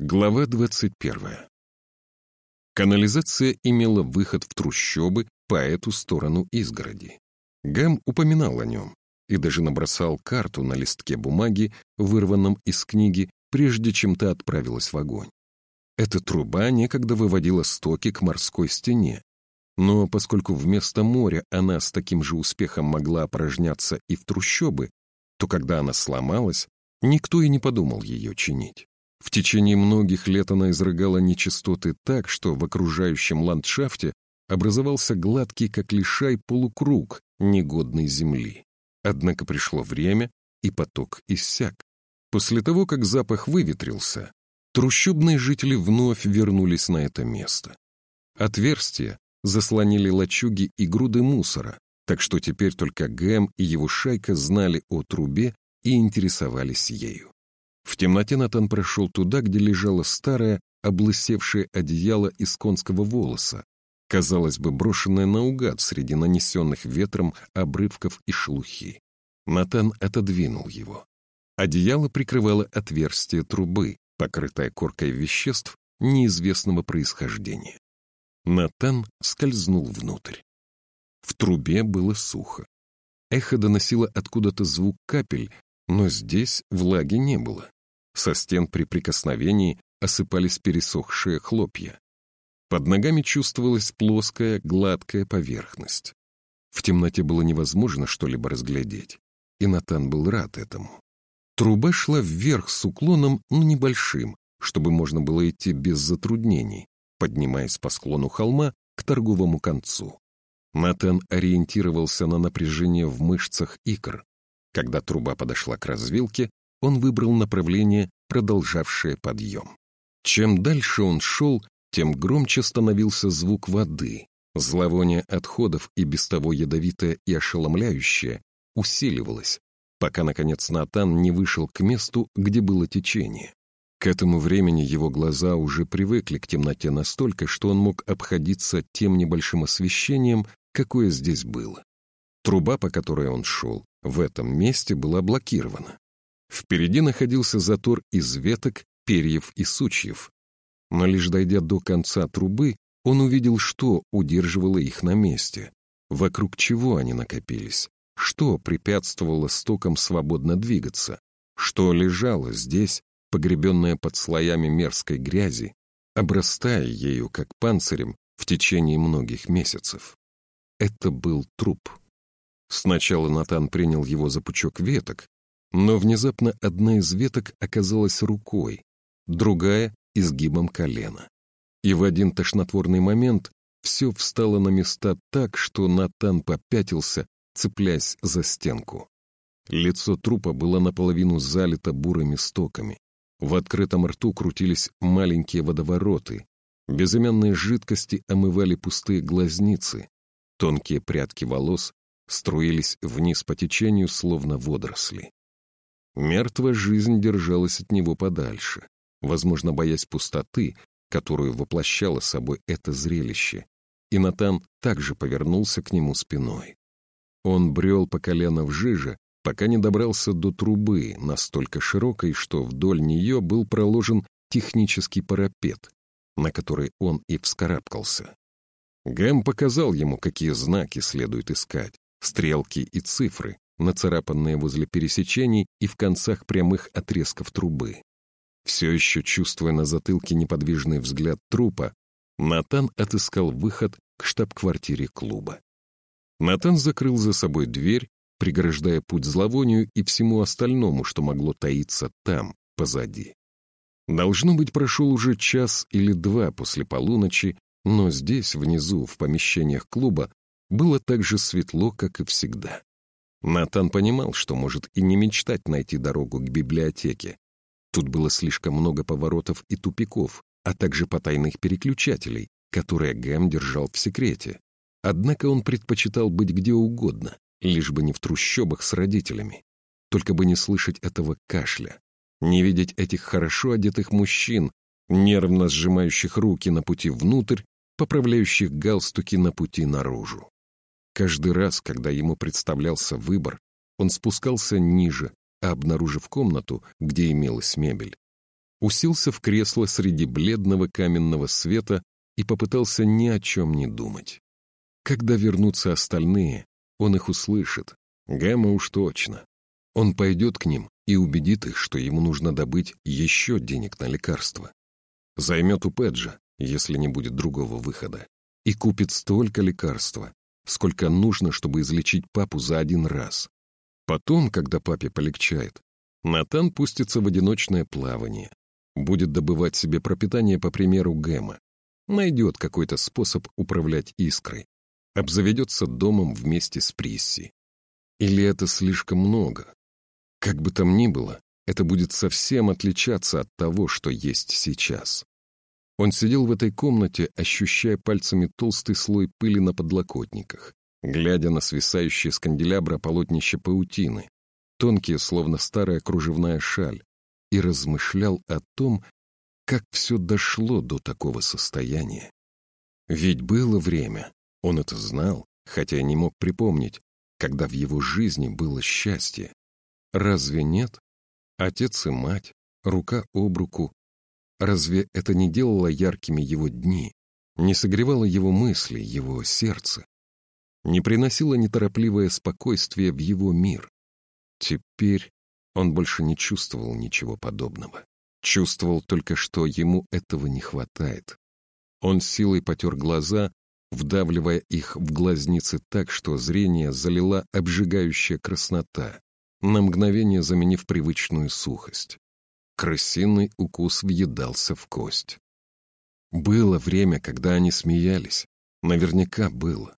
Глава 21. Канализация имела выход в трущобы по эту сторону изгороди. Гэм упоминал о нем и даже набросал карту на листке бумаги, вырванном из книги, прежде чем та отправилась в огонь. Эта труба некогда выводила стоки к морской стене, но поскольку вместо моря она с таким же успехом могла опорожняться и в трущобы, то когда она сломалась, никто и не подумал ее чинить. В течение многих лет она изрыгала нечистоты так, что в окружающем ландшафте образовался гладкий, как лишай, полукруг негодной земли. Однако пришло время, и поток иссяк. После того, как запах выветрился, трущобные жители вновь вернулись на это место. Отверстия заслонили лачуги и груды мусора, так что теперь только Гэм и его шайка знали о трубе и интересовались ею. В темноте Натан прошел туда, где лежало старое, облысевшее одеяло из конского волоса, казалось бы, брошенное наугад среди нанесенных ветром обрывков и шелухи. Натан отодвинул его. Одеяло прикрывало отверстие трубы, покрытое коркой веществ неизвестного происхождения. Натан скользнул внутрь. В трубе было сухо. Эхо доносило откуда-то звук капель, но здесь влаги не было. Со стен при прикосновении осыпались пересохшие хлопья. Под ногами чувствовалась плоская, гладкая поверхность. В темноте было невозможно что-либо разглядеть, и Натан был рад этому. Труба шла вверх с уклоном, но небольшим, чтобы можно было идти без затруднений, поднимаясь по склону холма к торговому концу. Натан ориентировался на напряжение в мышцах икр. Когда труба подошла к развилке, он выбрал направление, продолжавшее подъем. Чем дальше он шел, тем громче становился звук воды. Зловоние отходов и без того ядовитое и ошеломляющее усиливалось, пока, наконец, Натан не вышел к месту, где было течение. К этому времени его глаза уже привыкли к темноте настолько, что он мог обходиться тем небольшим освещением, какое здесь было. Труба, по которой он шел, в этом месте была блокирована. Впереди находился затор из веток, перьев и сучьев. Но лишь дойдя до конца трубы, он увидел, что удерживало их на месте, вокруг чего они накопились, что препятствовало стокам свободно двигаться, что лежало здесь, погребенное под слоями мерзкой грязи, обрастая ею как панцирем в течение многих месяцев. Это был труп. Сначала Натан принял его за пучок веток, но внезапно одна из веток оказалась рукой, другая — изгибом колена. И в один тошнотворный момент все встало на места так, что Натан попятился, цепляясь за стенку. Лицо трупа было наполовину залито бурыми стоками. В открытом рту крутились маленькие водовороты. Безымянные жидкости омывали пустые глазницы. Тонкие прядки волос струились вниз по течению, словно водоросли. Мертвая жизнь держалась от него подальше, возможно, боясь пустоты, которую воплощало собой это зрелище, и Натан также повернулся к нему спиной. Он брел по колено в жиже, пока не добрался до трубы, настолько широкой, что вдоль нее был проложен технический парапет, на который он и вскарабкался. Гэм показал ему, какие знаки следует искать, стрелки и цифры, нацарапанные возле пересечений и в концах прямых отрезков трубы. Все еще чувствуя на затылке неподвижный взгляд трупа, Натан отыскал выход к штаб-квартире клуба. Натан закрыл за собой дверь, преграждая путь зловонию и всему остальному, что могло таиться там, позади. Должно быть, прошел уже час или два после полуночи, но здесь, внизу, в помещениях клуба, было так же светло, как и всегда. Натан понимал, что может и не мечтать найти дорогу к библиотеке. Тут было слишком много поворотов и тупиков, а также потайных переключателей, которые Гэм держал в секрете. Однако он предпочитал быть где угодно, лишь бы не в трущобах с родителями. Только бы не слышать этого кашля, не видеть этих хорошо одетых мужчин, нервно сжимающих руки на пути внутрь, поправляющих галстуки на пути наружу. Каждый раз, когда ему представлялся выбор, он спускался ниже, обнаружив комнату, где имелась мебель, уселся в кресло среди бледного каменного света и попытался ни о чем не думать. Когда вернутся остальные, он их услышит. Гэма уж точно. Он пойдет к ним и убедит их, что ему нужно добыть еще денег на лекарства. Займет у Педжа, если не будет другого выхода, и купит столько лекарства, сколько нужно, чтобы излечить папу за один раз. Потом, когда папе полегчает, Натан пустится в одиночное плавание, будет добывать себе пропитание по примеру Гэма, найдет какой-то способ управлять искрой, обзаведется домом вместе с Присси. Или это слишком много? Как бы там ни было, это будет совсем отличаться от того, что есть сейчас. Он сидел в этой комнате, ощущая пальцами толстый слой пыли на подлокотниках, глядя на свисающие с канделябра полотнища паутины, тонкие, словно старая кружевная шаль, и размышлял о том, как все дошло до такого состояния. Ведь было время, он это знал, хотя не мог припомнить, когда в его жизни было счастье. Разве нет? Отец и мать, рука об руку. Разве это не делало яркими его дни, не согревало его мысли, его сердце? Не приносило неторопливое спокойствие в его мир? Теперь он больше не чувствовал ничего подобного. Чувствовал только, что ему этого не хватает. Он силой потер глаза, вдавливая их в глазницы так, что зрение залила обжигающая краснота, на мгновение заменив привычную сухость. Крысиный укус въедался в кость. Было время, когда они смеялись. Наверняка было.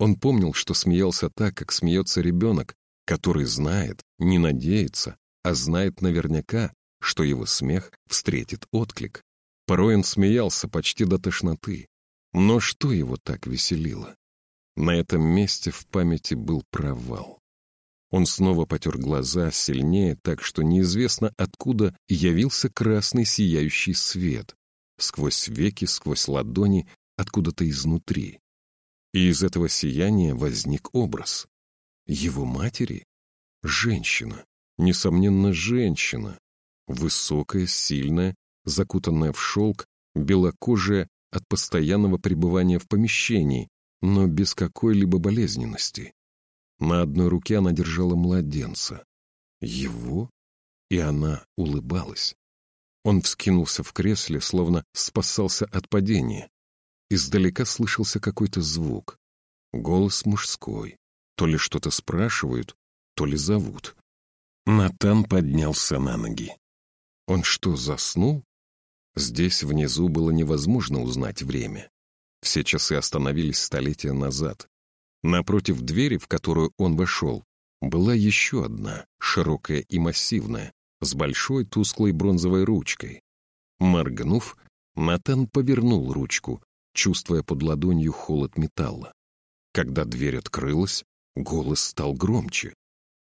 Он помнил, что смеялся так, как смеется ребенок, который знает, не надеется, а знает наверняка, что его смех встретит отклик. Порой он смеялся почти до тошноты. Но что его так веселило? На этом месте в памяти был провал. Он снова потер глаза сильнее, так что неизвестно откуда явился красный сияющий свет, сквозь веки, сквозь ладони, откуда-то изнутри. И из этого сияния возник образ. Его матери? Женщина. Несомненно, женщина. Высокая, сильная, закутанная в шелк, белокожая от постоянного пребывания в помещении, но без какой-либо болезненности. На одной руке она держала младенца. Его? И она улыбалась. Он вскинулся в кресле, словно спасался от падения. Издалека слышался какой-то звук. Голос мужской. То ли что-то спрашивают, то ли зовут. Натан поднялся на ноги. Он что, заснул? Здесь внизу было невозможно узнать время. Все часы остановились столетия назад. Напротив двери, в которую он вошел, была еще одна, широкая и массивная, с большой тусклой бронзовой ручкой. Моргнув, Натан повернул ручку, чувствуя под ладонью холод металла. Когда дверь открылась, голос стал громче.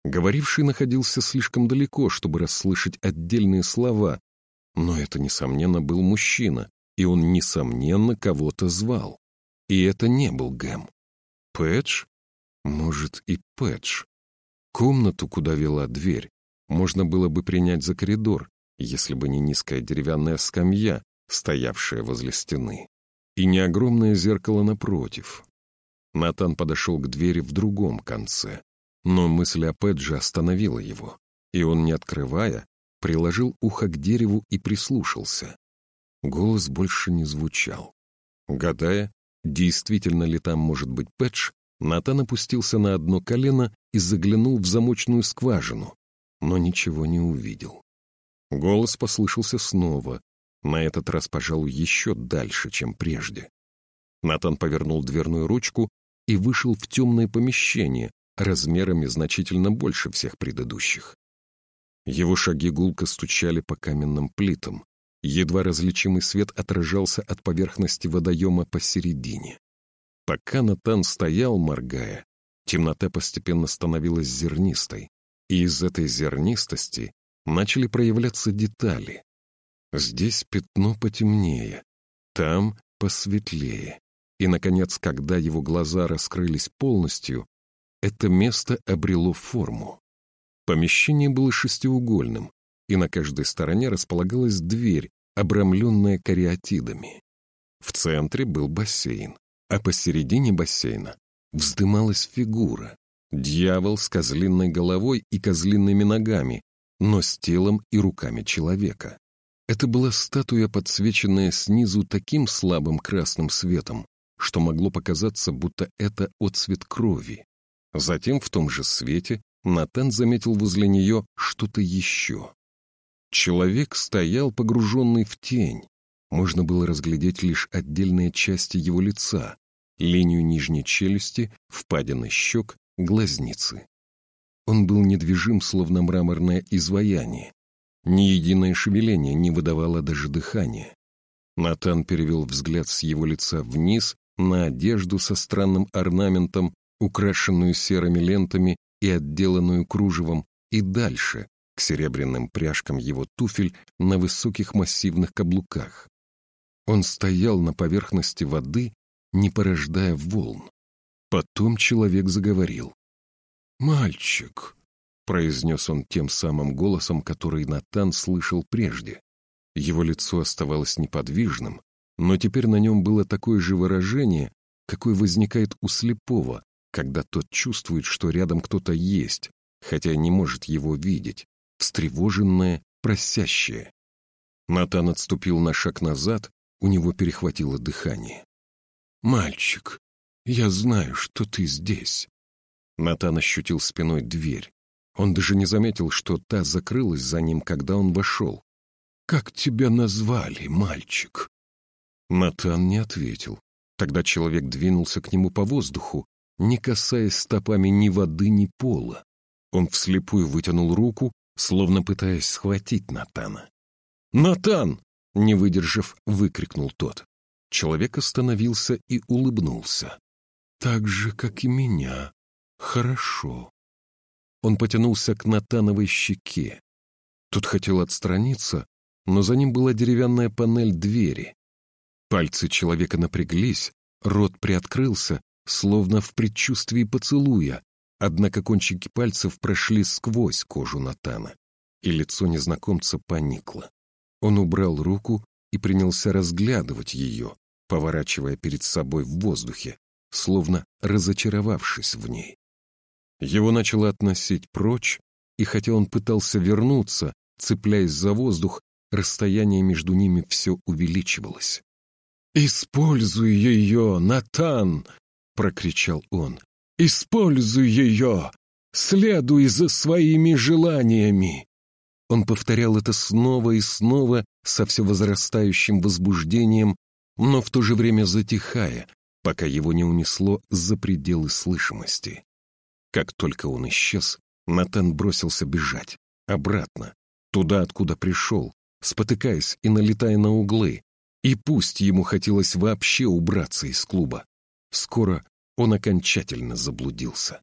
Говоривший находился слишком далеко, чтобы расслышать отдельные слова, но это, несомненно, был мужчина, и он, несомненно, кого-то звал. И это не был Гэм. Пэтч? Может, и Пэтч. Комнату, куда вела дверь, можно было бы принять за коридор, если бы не низкая деревянная скамья, стоявшая возле стены, и не огромное зеркало напротив. Натан подошел к двери в другом конце, но мысль о Пэдже остановила его, и он, не открывая, приложил ухо к дереву и прислушался. Голос больше не звучал. Гадая, действительно ли там может быть Пэтч, Натан опустился на одно колено и заглянул в замочную скважину, но ничего не увидел. Голос послышался снова, на этот раз, пожалуй, еще дальше, чем прежде. Натан повернул дверную ручку и вышел в темное помещение, размерами значительно больше всех предыдущих. Его шаги гулко стучали по каменным плитам. Едва различимый свет отражался от поверхности водоема посередине. Пока Натан стоял, моргая, темнота постепенно становилась зернистой, и из этой зернистости начали проявляться детали. Здесь пятно потемнее, там посветлее. И, наконец, когда его глаза раскрылись полностью, это место обрело форму. Помещение было шестиугольным, и на каждой стороне располагалась дверь, обрамленная кариатидами. В центре был бассейн, а посередине бассейна вздымалась фигура. Дьявол с козлиной головой и козлиными ногами, но с телом и руками человека. Это была статуя, подсвеченная снизу таким слабым красным светом, что могло показаться, будто это отцвет крови. Затем в том же свете Натан заметил возле нее что-то еще. Человек стоял погруженный в тень. Можно было разглядеть лишь отдельные части его лица, линию нижней челюсти, впадины щек, глазницы. Он был недвижим, словно мраморное изваяние. Ни единое шевеление не выдавало даже дыхания. Натан перевел взгляд с его лица вниз на одежду со странным орнаментом, украшенную серыми лентами и отделанную кружевом, и дальше, к серебряным пряжкам его туфель на высоких массивных каблуках. Он стоял на поверхности воды, не порождая волн. Потом человек заговорил. «Мальчик», — произнес он тем самым голосом, который Натан слышал прежде. Его лицо оставалось неподвижным, но теперь на нем было такое же выражение, какое возникает у слепого, когда тот чувствует, что рядом кто-то есть, хотя не может его видеть, встревоженное, просящее. Натан отступил на шаг назад, у него перехватило дыхание. «Мальчик, я знаю, что ты здесь». Натан ощутил спиной дверь. Он даже не заметил, что та закрылась за ним, когда он вошел. «Как тебя назвали, мальчик?» Натан не ответил. Тогда человек двинулся к нему по воздуху, не касаясь стопами ни воды, ни пола. Он вслепую вытянул руку, словно пытаясь схватить Натана. «Натан!» — не выдержав, выкрикнул тот. Человек остановился и улыбнулся. «Так же, как и меня. Хорошо». Он потянулся к Натановой щеке. Тот хотел отстраниться, но за ним была деревянная панель двери. Пальцы человека напряглись, рот приоткрылся, словно в предчувствии поцелуя, однако кончики пальцев прошли сквозь кожу Натана, и лицо незнакомца поникло. Он убрал руку и принялся разглядывать ее, поворачивая перед собой в воздухе, словно разочаровавшись в ней. Его начало относить прочь, и хотя он пытался вернуться, цепляясь за воздух, расстояние между ними все увеличивалось. «Используй ее, Натан!» — прокричал он. «Используй ее! Следуй за своими желаниями!» Он повторял это снова и снова со все возрастающим возбуждением, но в то же время затихая, пока его не унесло за пределы слышимости. Как только он исчез, Натан бросился бежать, обратно, туда, откуда пришел, спотыкаясь и налетая на углы, и пусть ему хотелось вообще убраться из клуба. Скоро он окончательно заблудился.